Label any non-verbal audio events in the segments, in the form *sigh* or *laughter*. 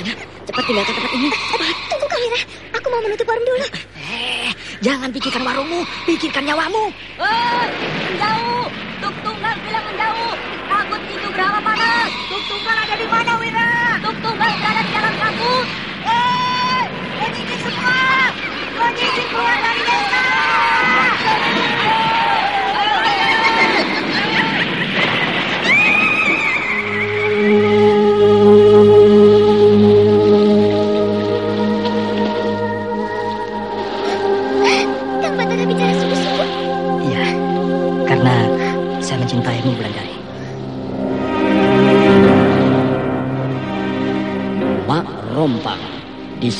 Sudah, cepat tinggalkan tempat ini. Eh, tunggu Kamira, aku mau menutup warung dulu. Eh, jangan pikirkan warungmu, pikirkan nyawamu. Hei, menjauh. Tuk tunggal bilang menjauh. Takut itu berapa panas. Tuk tunggal ada di mana, Wira? Tuk tunggal berada di dalam kabut. Eh, penyisir semua. Penyisir keluar dari desa.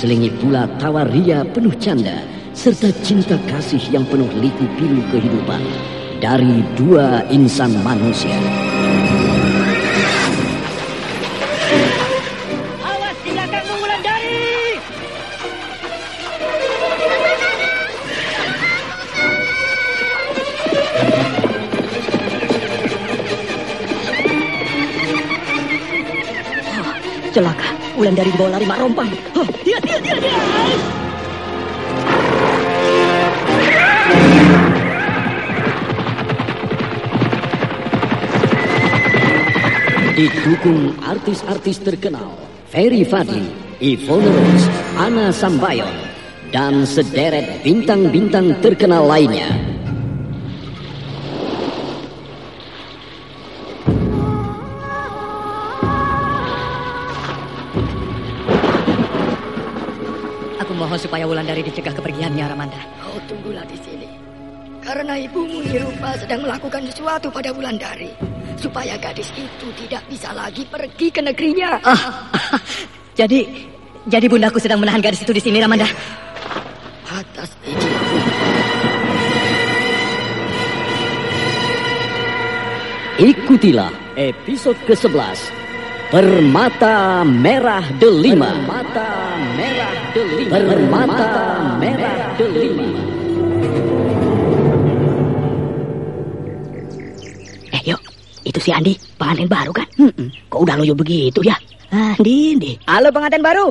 Diselingi pula tawa ria penuh canda serta cinta kasih yang penuh liku pilu kehidupan dari dua insan manusia. Awas di belakangmu, Wulandari. Celaka, Wulandari dibawa lari Mak Rompang. Oh, dia, dia, dia, dia. Didukung artis-artis terkenal Ferry Fadli, Ivone Rose, Ana Sambayon, dan sederet bintang-bintang terkenal lainnya. Wulandari dicegah kepergiannya, Ramanda. Kau tunggulah di sini. Karena ibumu Nirupa sedang melakukan sesuatu pada Wulandari. Supaya gadis itu tidak bisa lagi pergi ke negerinya. Ah, jadi, jadi bundaku sedang menahan gadis itu di sini, Ramanda. Atas izin Ikutilah episode ke-11 Permata Merah Delima Permata Merah Delima Permata Merah Delima Eh, yuk. Itu si Andi, pengantin baru kan? Kok udah loyo begitu ya? Andi, Andi. Halo pengantin baru.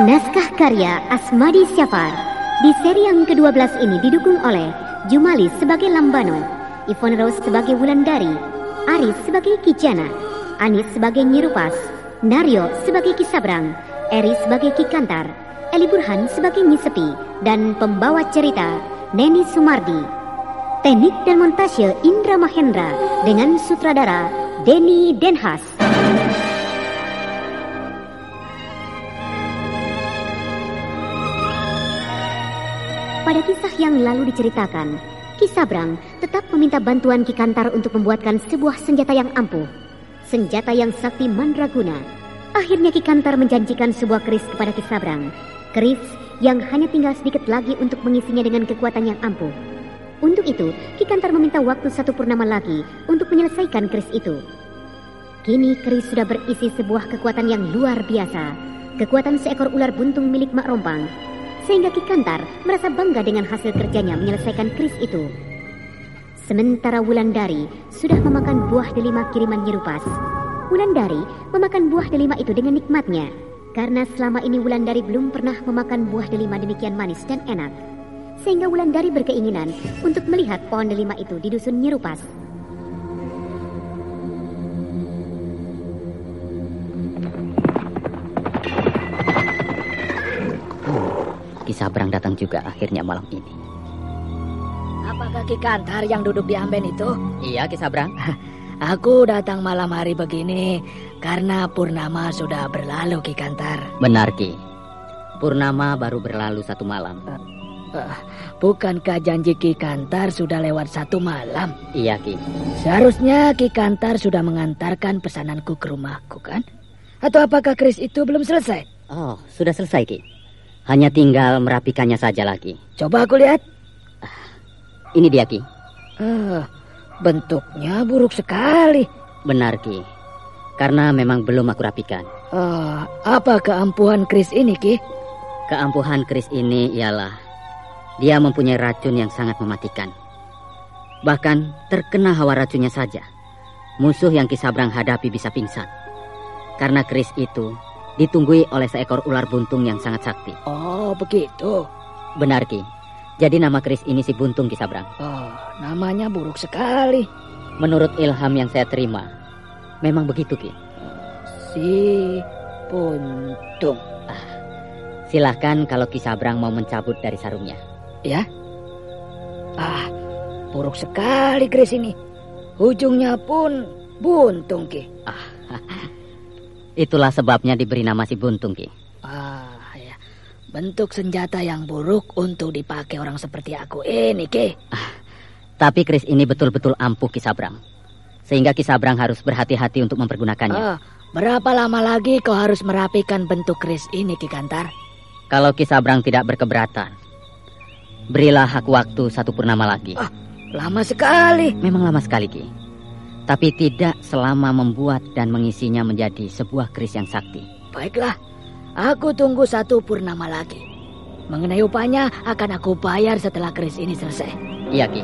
Naskah karya Asmadi Syafar. Di seri yang ke-12 ini didukung oleh Jumali sebagai Lambano, Ivon Rose sebagai Wulandari, Aris sebagai Kijana, Anis sebagai Nyirupas, Naryo sebagai Kisabrang, Eri sebagai Ki Kantar, Eli Burhan sebagai Nyi Sepi, dan pembawa cerita Neni Sumardi. Teknik dan montase Indra Mahendra dengan sutradara Denny Denhas. Pada kisah yang lalu diceritakan, Ki Sabrang tetap meminta bantuan Ki Kantar untuk membuatkan sebuah senjata yang ampuh. Senjata yang sakti mandraguna. Akhirnya Ki Kantar menjanjikan sebuah keris kepada Ki Sabrang. Keris yang hanya tinggal sedikit lagi untuk mengisinya dengan kekuatan yang ampuh. Untuk itu, Ki Kantar meminta waktu satu purnama lagi untuk menyelesaikan keris itu. Kini keris sudah berisi sebuah kekuatan yang luar biasa. Kekuatan seekor ular buntung milik Mak Rompang sehingga Ki Kantar merasa bangga dengan hasil kerjanya menyelesaikan keris itu. Sementara Wulandari sudah memakan buah delima kiriman Nyerupas. Wulandari memakan buah delima itu dengan nikmatnya, karena selama ini Wulandari belum pernah memakan buah delima demikian manis dan enak. Sehingga Wulandari berkeinginan untuk melihat pohon delima itu di dusun Nyerupas. Ki Sabrang datang juga akhirnya malam ini. Apakah Ki Kantar yang duduk di amben itu? Iya, Ki Sabrang. *laughs* Aku datang malam hari begini karena purnama sudah berlalu Ki Kantar. Benar, Ki. Purnama baru berlalu satu malam. Uh, bukankah janji Ki Kantar sudah lewat satu malam? Iya, Ki. Seharusnya Ki Kantar sudah mengantarkan pesananku ke rumahku, kan? Atau apakah keris itu belum selesai? Oh, sudah selesai, Ki. Hanya tinggal merapikannya saja lagi. Coba aku lihat. Ini dia, Ki. Uh, bentuknya buruk sekali. Benar, Ki. Karena memang belum aku rapikan. Uh, apa keampuhan keris ini, Ki? Keampuhan keris ini ialah dia mempunyai racun yang sangat mematikan. Bahkan terkena hawa racunnya saja, musuh yang Kisabrang hadapi bisa pingsan. Karena keris itu ditunggui oleh seekor ular buntung yang sangat sakti. Oh, begitu. Benar, Ki. Jadi nama keris ini si Buntung Kisabrang. Oh, namanya buruk sekali. Menurut ilham yang saya terima, memang begitu, Ki. Si Buntung. Ah, silahkan kalau Kisabrang mau mencabut dari sarungnya. Ya? Ah, buruk sekali keris ini. Ujungnya pun buntung, Ki. Ah, *laughs* itulah sebabnya diberi nama si Buntung, Ki. Ah, ya. Bentuk senjata yang buruk untuk dipakai orang seperti aku ini, Ki. Ah, tapi keris ini betul-betul ampuh Kisabrang. Sehingga Kisabrang harus berhati-hati untuk mempergunakannya. Ah, berapa lama lagi kau harus merapikan bentuk keris ini, Ki Kantar? Kalau Kisabrang tidak berkeberatan, berilah aku waktu satu purnama lagi. Ah, lama sekali. Memang lama sekali, Ki. Tapi tidak selama membuat dan mengisinya menjadi sebuah keris yang sakti. Baiklah, aku tunggu satu purnama lagi. Mengenai upahnya akan aku bayar setelah keris ini selesai. Iya, Ki.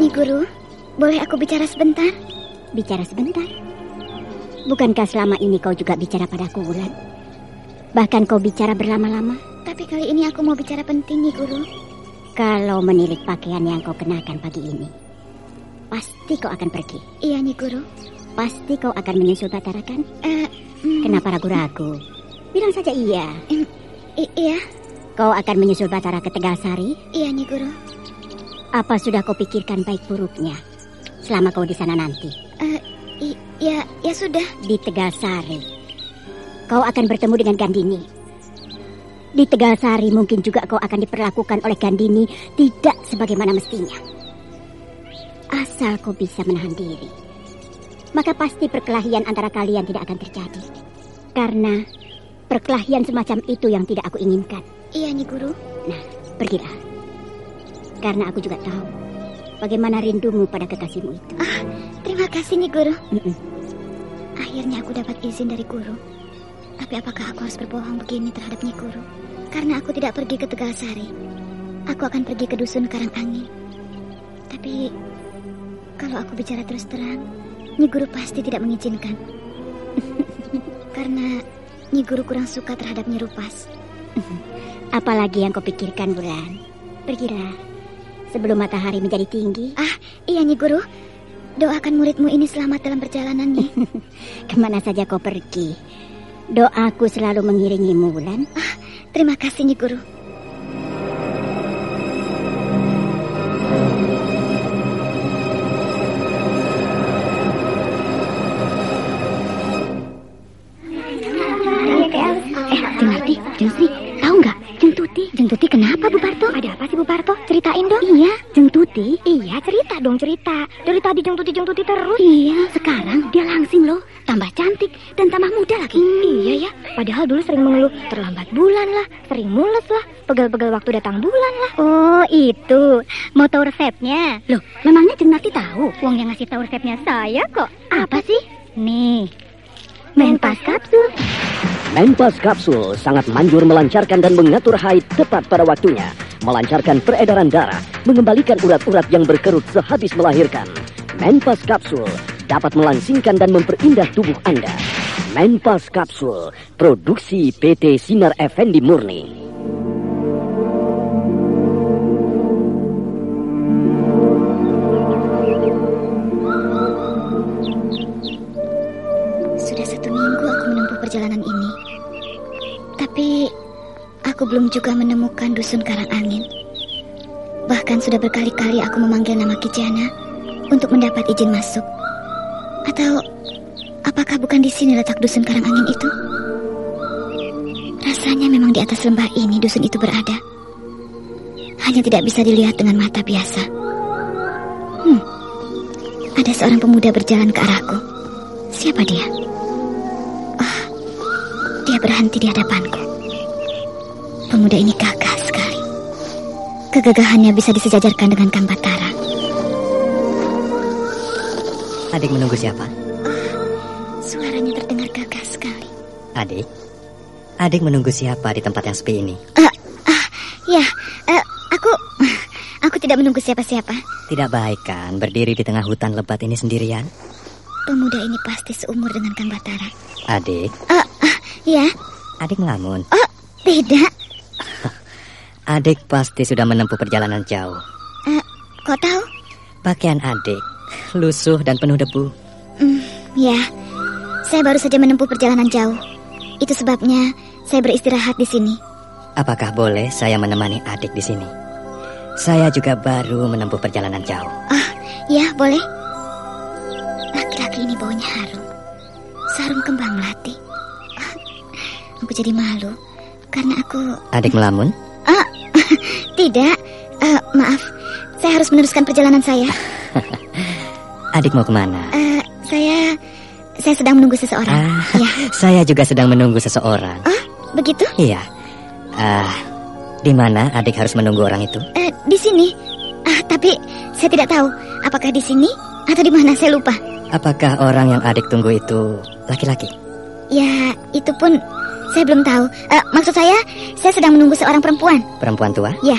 Nyi Guru, boleh aku bicara sebentar? Bicara sebentar? Bukankah selama ini kau juga bicara padaku, Wulan? Bahkan kau bicara berlama-lama. Tapi kali ini aku mau bicara penting, Nyi Guru. Kalau menilik pakaian yang kau kenakan pagi ini, pasti kau akan pergi. Iya, Nyi Guru. Pasti kau akan menyusul Batara kan? Eh, mm. Kenapa ragu-ragu? Bilang saja iya. Mm, iya. Kau akan menyusul Batara ke Tegalsari? Iya, Nyi Guru. Apa sudah kau pikirkan baik buruknya selama kau di sana nanti? Uh, ya, ya sudah. Di Tegalsari, kau akan bertemu dengan Gandini. Di Tegalsari mungkin juga kau akan diperlakukan oleh Gandini tidak sebagaimana mestinya. Asal kau bisa menahan diri, maka pasti perkelahian antara kalian tidak akan terjadi. Karena perkelahian semacam itu yang tidak aku inginkan. Iya, Nyi Guru. Nah, pergilah. Karena aku juga tahu bagaimana rindumu pada kekasihmu itu. Ah, kasih nih guru. Akhirnya aku dapat izin dari guru. Tapi apakah aku harus berbohong begini terhadap Nyi Guru? Karena aku tidak pergi ke Tegalsari. Aku akan pergi ke dusun Karangangin. Tapi kalau aku bicara terus terang, Nyi Guru pasti tidak mengizinkan. *laughs* Karena Nyi Guru kurang suka terhadap Nyi Rupas. *laughs* Apalagi yang kau pikirkan, Bulan? Pergilah. Sebelum matahari menjadi tinggi. Ah, iya Nyi Guru. Doakan muridmu ini selamat dalam perjalanannya. *laughs* Ke mana saja kau pergi. Doaku selalu mengiringimu, Bulan. Ah, terima kasih Nyi Guru. Ceritain dong. Iya, Jeng Tuti. Iya, cerita dong cerita. Dari tadi Jeng Tuti Jeng Tuti terus. Iya, sekarang dia langsing loh. Tambah cantik dan tambah muda lagi. Hmm, iya ya, padahal dulu sering mengeluh terlambat bulan lah, sering mules lah, pegal-pegal waktu datang bulan lah. Oh, itu. Mau tahu resepnya? Loh, memangnya Jeng Nati tahu? Wong yang ngasih tahu resepnya saya kok. Apa sih? Nih, Menpas kapsul. Menpas Kapsul sangat manjur melancarkan dan mengatur haid tepat pada waktunya, melancarkan peredaran darah, mengembalikan urat-urat yang berkerut sehabis melahirkan. Menpas Kapsul dapat melangsingkan dan memperindah tubuh Anda. Menpas Kapsul, produksi PT Sinar Effendi Murni. Aku belum juga menemukan dusun Karang Angin. Bahkan sudah berkali-kali aku memanggil nama Kijana untuk mendapat izin masuk. Atau apakah bukan di sini letak dusun Karang Angin itu? Rasanya memang di atas lembah ini dusun itu berada. Hanya tidak bisa dilihat dengan mata biasa. Hmm, ada seorang pemuda berjalan ke arahku. Siapa dia? Oh, dia berhenti di hadapanku. Pemuda ini gagah sekali. Kegagahannya bisa disejajarkan dengan Kambatara. Adik menunggu siapa? Suaranya terdengar gagah sekali. Adik? Adik menunggu siapa di tempat yang sepi ini? Ah, ah, ya, eh, aku, *laughs* aku tidak menunggu siapa-siapa. Tidak baik kan berdiri di tengah hutan lebat ini sendirian? Pemuda ini pasti seumur dengan Kambatara. Adik, Ah, ah, ya, adik melamun. oh, tidak. Adik pasti sudah menempuh perjalanan jauh. Eh, kau tahu? Pakaian adik lusuh dan penuh debu. Hmm, ya, saya baru saja menempuh perjalanan jauh. Itu sebabnya saya beristirahat di sini. Apakah boleh saya menemani adik di sini? Saya juga baru menempuh perjalanan jauh. Ah, ya, boleh. Laki-laki ini baunya harum. Sarung kembang melati. Ah, Aku jadi malu karena aku Adik melamun? Tidak. Eh, maaf, saya harus meneruskan perjalanan saya. *laughs* Adik mau ke mana? Eh, saya saya sedang menunggu seseorang. Ah, Ya, *laughs* saya juga sedang menunggu seseorang. oh, begitu? Iya. Ah, di mana adik harus menunggu orang itu? Eh, di sini. Ah, tapi saya tidak tahu apakah di sini atau di mana. Saya lupa. Apakah orang yang adik tunggu itu laki-laki? Ya, itu pun saya belum tahu. Eh, maksud saya, saya sedang menunggu seorang perempuan. Perempuan tua? Ya,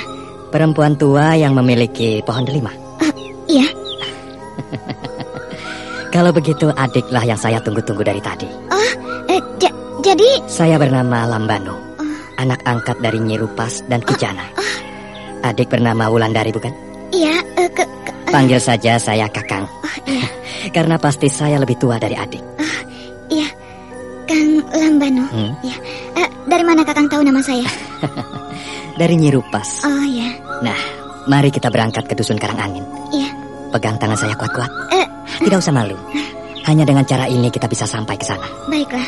Perempuan tua yang memiliki pohon delima. iya. *laughs* Kalau begitu adiklah yang saya tunggu-tunggu dari tadi. Oh, eh, ja- jadi Saya bernama Lambano. Oh. Anak angkat dari Nyirupas dan Kijana. Adik bernama Wulandari bukan? iya eh, ke, ke- Panggil saja saya Kakang. oh, iya. *laughs* Karena pasti saya lebih tua dari adik. Kang Lambano. Hmm? Ya, Eh, dari mana Kakang tahu nama saya? *laughs* Dari Nyirupas. Oh ya, Nah, mari kita berangkat ke Dusun Karangangin. iya. Pegang tangan saya kuat-kuat. Eh, Tidak usah malu. Hanya dengan cara ini kita bisa sampai ke sana. baiklah.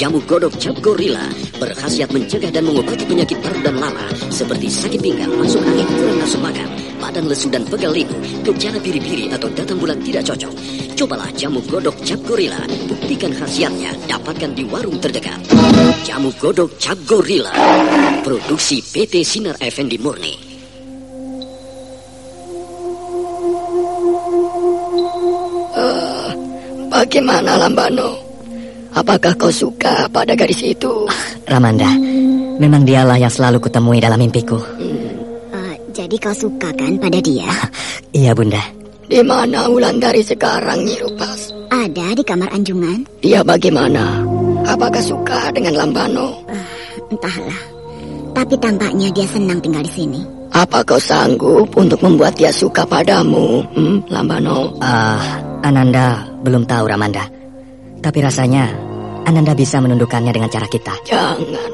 Jamu godok cap gorila berkhasiat mencegah dan mengobati penyakit paru dan lala seperti sakit pinggang, masuk angin, kurang nafsu makan, badan lesu dan pegal linu, gejala biri-biri atau datang bulan tidak cocok, cobalah jamu godok cap gorila. Buktikan khasiatnya, dapatkan di warung terdekat. Jamu godok cap gorila, produksi PT Sinar Effendi Murni. Uh, bagaimana Lambano? Apakah kau suka pada gadis itu? Ramanda, memang dialah yang selalu kutemui dalam mimpiku. Hmm. Uh, jadi kau suka kan pada dia? *laughs* iya, Bunda. Di mana Wulandari sekarang, Nyirupas? Ada di kamar anjungan. Dia bagaimana? Apakah suka dengan Lambano? Uh, entahlah. Tapi tampaknya dia senang tinggal di sini. Apa kau sanggup untuk membuat dia suka padamu, hmm, Lambano? Ah, uh, Ananda belum tahu, Ramanda. Tapi rasanya Ananda bisa menundukkannya dengan cara kita. Jangan.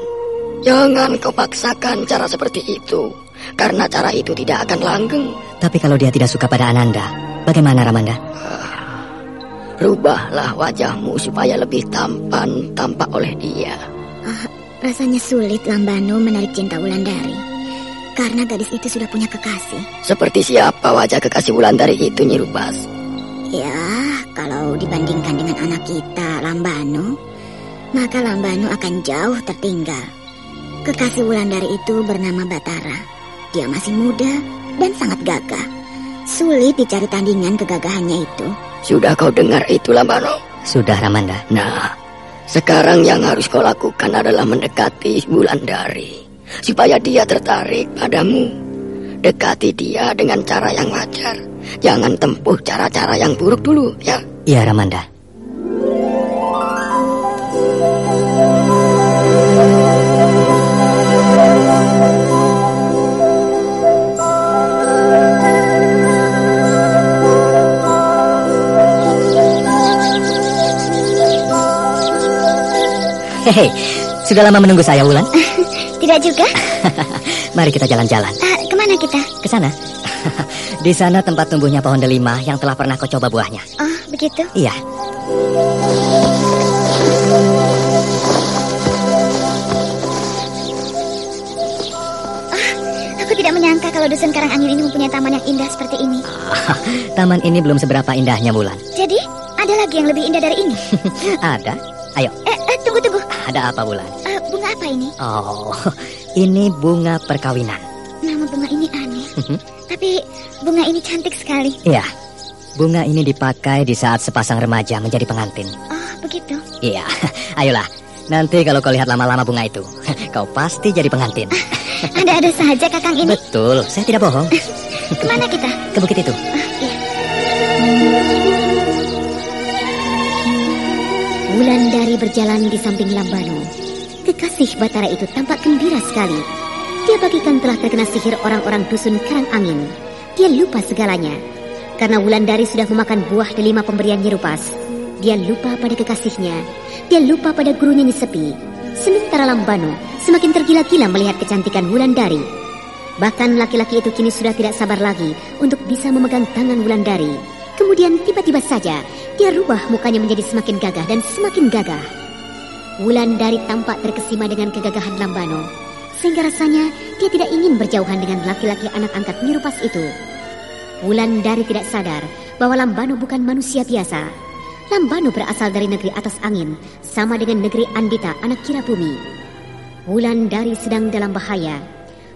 Jangan kau paksakan cara seperti itu. Karena cara itu tidak akan langgeng. Tapi kalau dia tidak suka pada Ananda, bagaimana Ramanda? Uh, rubahlah wajahmu supaya lebih tampan tampak oleh dia. Uh, rasanya sulit Lambano menarik cinta Wulandari. Karena gadis itu sudah punya kekasih. Seperti siapa wajah kekasih Wulandari itu, Nyirubas? Ya, kalau dibandingkan dengan anak kita, Lambano, maka Lambano akan jauh tertinggal. Kekasih Wulandari itu bernama Batara. Dia masih muda dan sangat gagah. Sulit dicari tandingan kegagahannya itu. Sudah kau dengar itu, Lambano? Sudah, Ramanda. Nah, sekarang yang harus kau lakukan adalah mendekati Wulandari supaya dia tertarik padamu. Dekati dia dengan cara yang wajar. Jangan tempuh cara-cara yang buruk dulu, ya. Iya, Ramanda. Hehe, sudah lama menunggu saya, Wulan? *laughs* Tidak juga. *laughs* Mari kita jalan-jalan. Uh, ke mana kita? Ke sana. *laughs* Di sana tempat tumbuhnya pohon delima yang telah pernah kau coba buahnya. Begitu? Iya. Aku tidak menyangka kalau dusun Karangangin ini mempunyai taman yang indah seperti ini. *laughs* taman ini belum seberapa indahnya, Bulan. Jadi, ada lagi yang lebih indah dari ini? *laughs* ada. Ayo. Eh, eh, tunggu, tunggu. Ada apa, Bulan? Uh, bunga apa ini? Oh, *laughs* ini bunga perkawinan. Nama bunga ini aneh. Mhm. Tapi bunga ini cantik sekali. Iya. Bunga ini dipakai di saat sepasang remaja menjadi pengantin. Oh, begitu. Iya. *laughs* Ayolah. Nanti kalau kau lihat lama-lama bunga itu, *laughs* kau pasti jadi pengantin. Ada-ada saja kakang ini. Betul, saya tidak bohong. *laughs* Ke mana kita? Ke bukit itu. Oh, iya. Bulan dari berjalan di samping Lambano. Kekasih Batara itu tampak gembira sekali. Dia bagikan telah terkena sihir orang-orang dusun Karang Angin. Dia lupa segalanya. Karena Wulandari sudah memakan buah delima pemberian Nyerupas. Dia lupa pada kekasihnya. Dia lupa pada gurunya Nyesepi. Sementara Lambano semakin tergila-gila melihat kecantikan Wulandari. Bahkan laki-laki itu kini sudah tidak sabar lagi untuk bisa memegang tangan Wulandari. Kemudian tiba-tiba saja dia rubah mukanya menjadi semakin gagah dan semakin gagah. Wulandari tampak terkesima dengan kegagahan Lambano sehingga rasanya dia tidak ingin berjauhan dengan laki-laki anak angkat Nirupas itu. Wulan dari tidak sadar bahwa Lambano bukan manusia biasa. Lambano berasal dari negeri atas angin, sama dengan negeri Andita, anak kira bumi. Wulan dari sedang dalam bahaya.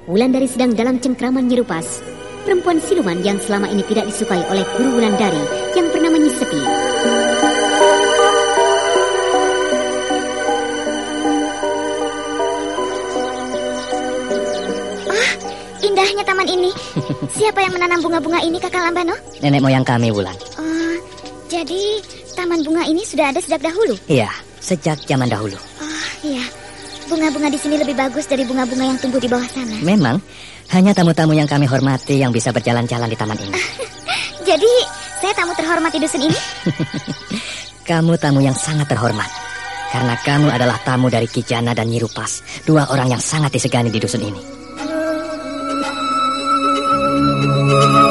Wulan dari sedang dalam cengkraman Nyerupas. Perempuan siluman yang selama ini tidak disukai oleh guru Wulan dari yang bernama Nyisepi. Indahnya taman ini. *laughs* Siapa yang menanam bunga-bunga ini, Kakak Lambano? Nenek moyang kami, Wulan. Oh, jadi taman bunga ini sudah ada sejak dahulu? Iya, sejak zaman dahulu. Oh, iya. Bunga-bunga di sini lebih bagus dari bunga-bunga yang tumbuh di bawah sana. Memang, hanya tamu-tamu yang kami hormati yang bisa berjalan-jalan di taman ini. *laughs* jadi, saya tamu terhormat di dusun ini? *laughs* kamu tamu yang sangat terhormat. Karena kamu adalah tamu dari Kijana dan Nyirupas, dua orang yang sangat disegani di dusun ini. Thank you.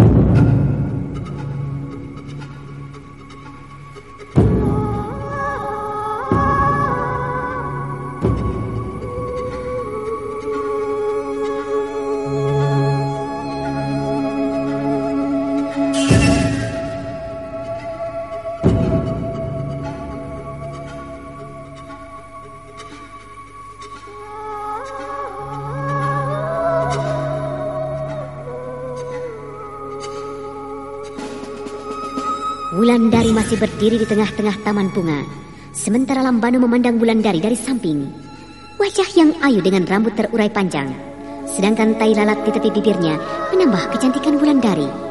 Wulandari masih berdiri di tengah-tengah taman bunga. Sementara Lambano memandang Wulandari dari samping. Wajah yang ayu dengan rambut terurai panjang. Sedangkan tai lalat di tepi bibirnya menambah kecantikan Wulandari.